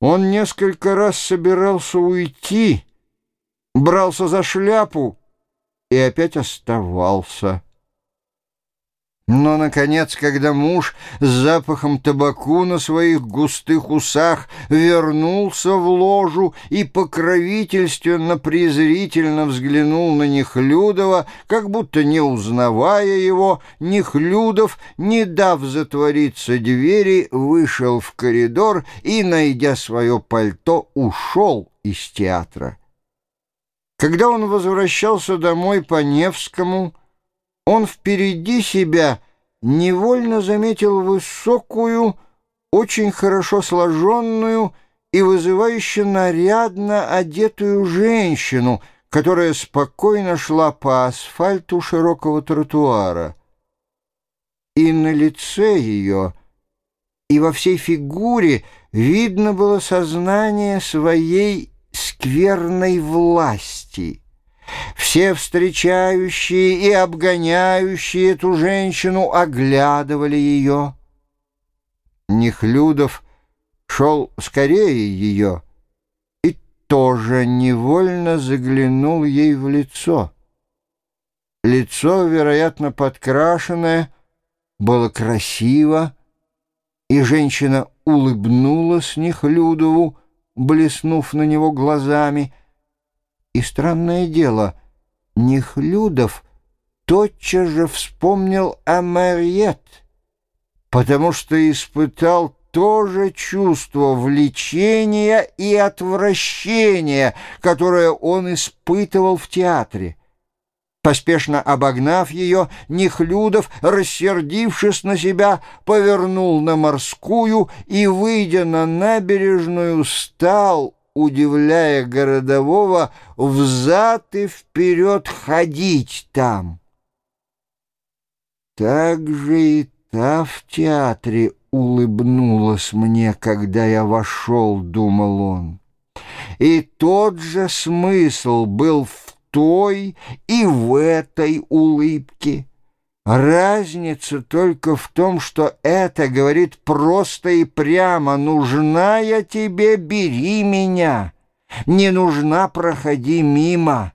Он несколько раз собирался уйти, брался за шляпу и опять оставался. Но, наконец, когда муж с запахом табаку на своих густых усах вернулся в ложу и покровительственно-презрительно взглянул на Нехлюдова, как будто не узнавая его, Нехлюдов, не дав затвориться двери, вышел в коридор и, найдя свое пальто, ушел из театра. Когда он возвращался домой по Невскому, он впереди себя невольно заметил высокую, очень хорошо сложенную и вызывающе нарядно одетую женщину, которая спокойно шла по асфальту широкого тротуара. И на лице ее, и во всей фигуре видно было сознание своей скверной власти — все встречающие и обгоняющие эту женщину оглядывали ее. Нехлюдов шел скорее ее и тоже невольно заглянул ей в лицо. Лицо, вероятно, подкрашенное, было красиво, и женщина улыбнулась Нехлюдову, блеснув на него глазами — и странное дело, Нехлюдов тотчас же вспомнил о Мариет, потому что испытал то же чувство влечения и отвращения, которое он испытывал в театре. Поспешно обогнав ее, Нехлюдов, рассердившись на себя, повернул на морскую и, выйдя на набережную, стал удивляя городового, взад и вперед ходить там. Так же и та в театре улыбнулась мне, когда я вошел, думал он. И тот же смысл был в той и в этой улыбке. Разница только в том, что это говорит просто и прямо «Нужна я тебе, бери меня, не нужна, проходи мимо».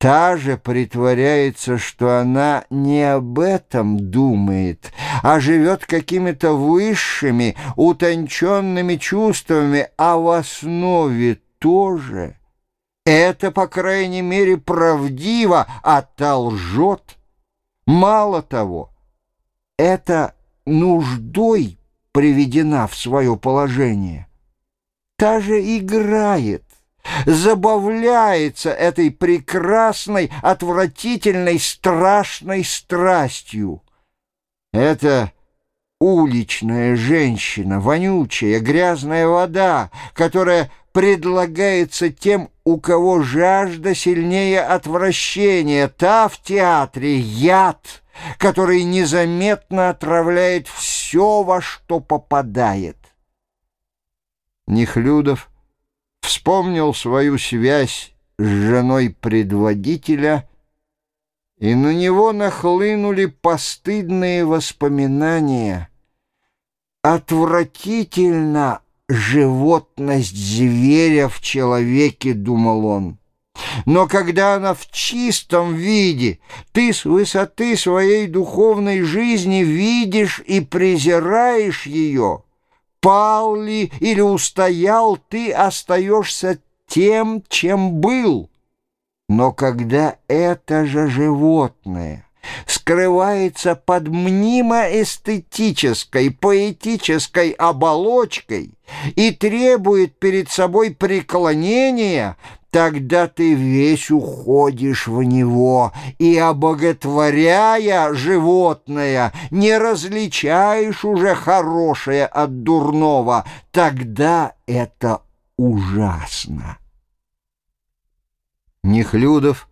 Та же притворяется, что она не об этом думает, а живет какими-то высшими, утонченными чувствами, а в основе тоже. Это, по крайней мере, правдиво, а та лжет. Мало того, это нуждой приведена в свое положение. Та же играет, забавляется этой прекрасной, отвратительной, страшной страстью. Это уличная женщина, вонючая, грязная вода, которая предлагается тем, у кого жажда сильнее отвращения. Та в театре яд, который незаметно отравляет все, во что попадает. Нехлюдов вспомнил свою связь с женой предводителя, и на него нахлынули постыдные воспоминания. Отвратительно животность зверя в человеке, думал он. Но когда она в чистом виде, ты с высоты своей духовной жизни видишь и презираешь ее, пал ли или устоял, ты остаешься тем, чем был. Но когда это же животное скрывается под мнимо-эстетической, поэтической оболочкой и требует перед собой преклонения, тогда ты весь уходишь в него и, обоготворяя животное, не различаешь уже хорошее от дурного, тогда это ужасно. Нехлюдов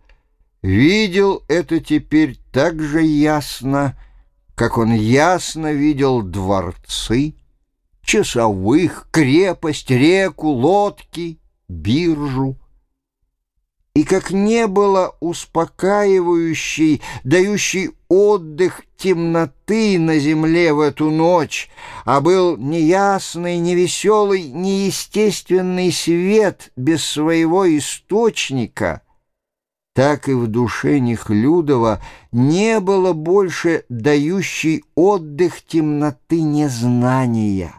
видел это теперь так же ясно, как он ясно видел дворцы, часовых, крепость, реку, лодки, биржу. и как не было успокаивающей, дающей отдых темноты на земле в эту ночь, а был неясный, невеселый, неестественный свет без своего источника, так и в душе Нехлюдова не было больше дающей отдых темноты незнания.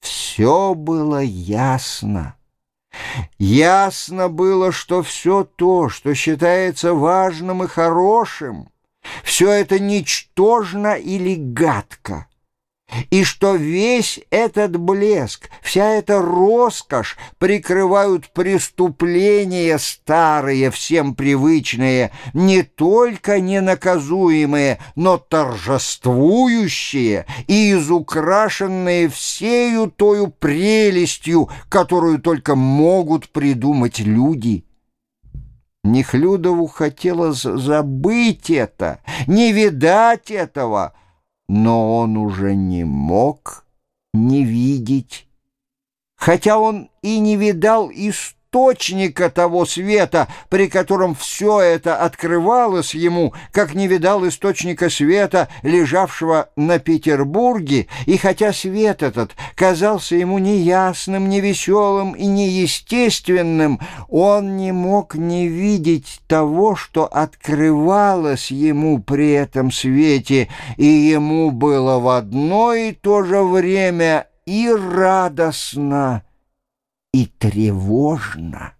Все было ясно. Ясно было, что все то, что считается важным и хорошим, все это ничтожно или гадко и что весь этот блеск, вся эта роскошь прикрывают преступления старые, всем привычные, не только ненаказуемые, но торжествующие и изукрашенные всею тою прелестью, которую только могут придумать люди. Нехлюдову хотелось забыть это, не видать этого — но он уже не мог не видеть. Хотя он и не видал истории, источника того света, при котором все это открывалось ему, как не видал источника света, лежавшего на Петербурге, и хотя свет этот казался ему неясным, невеселым и неестественным, он не мог не видеть того, что открывалось ему при этом свете, и ему было в одно и то же время и радостно, и тревожно.